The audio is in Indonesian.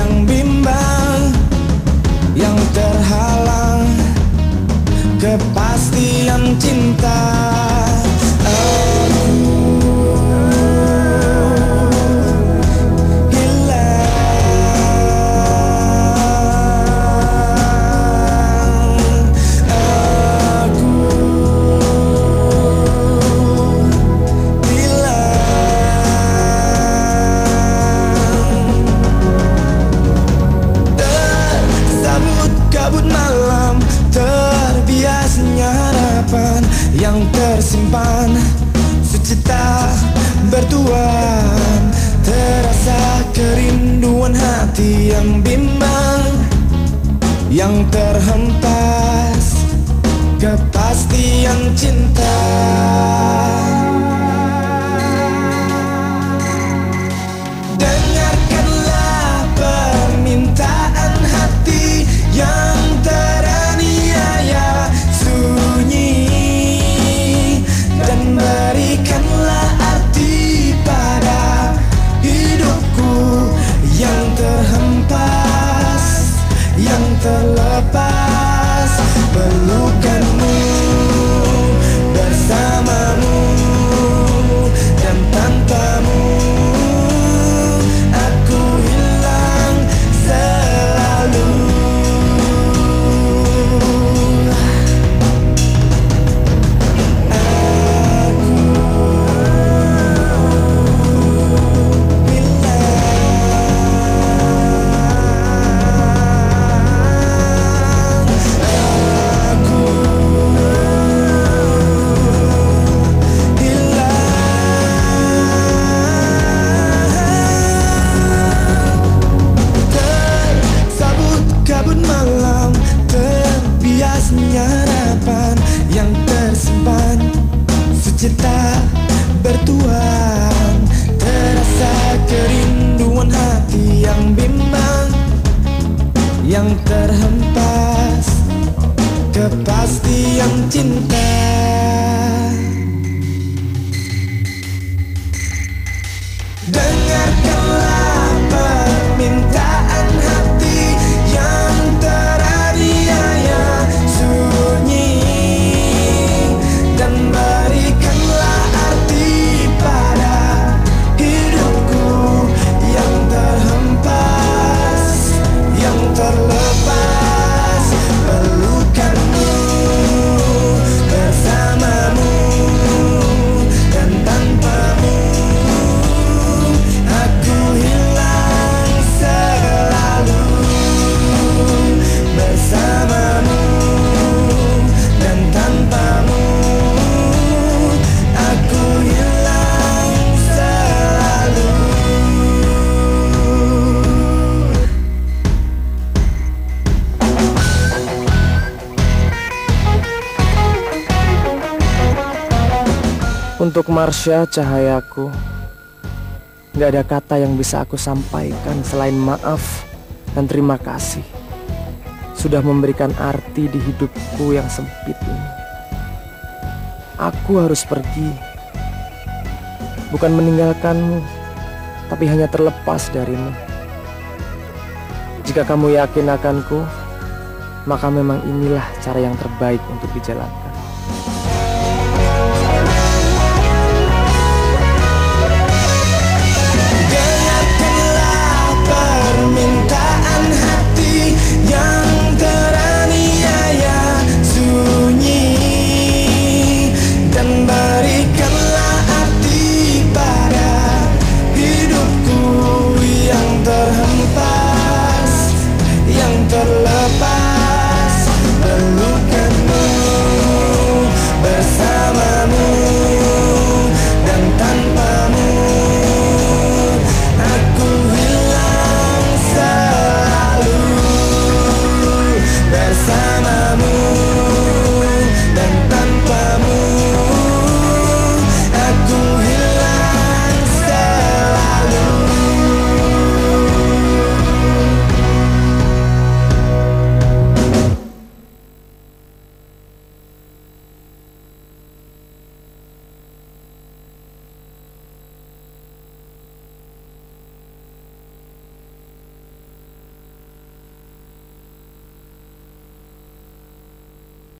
yang bimbang Yang terhalang Kepastian cinta. Hati yang bimbang Yang terhempas Kepastian cinta Cita bertuan Terasa kerinduan hati yang bimbang Yang terhempas. Kepastian cinta Untuk Marsha cahayaku Gak ada kata yang bisa aku sampaikan selain maaf dan terima kasih. Sudah memberikan arti di hidupku yang sempit ini. Aku harus pergi. Bukan meninggalkanmu Tapi hanya terlepas darimu. Jika kamu yakin akanku Maka memang inilah cara yang terbaik untuk dijalankan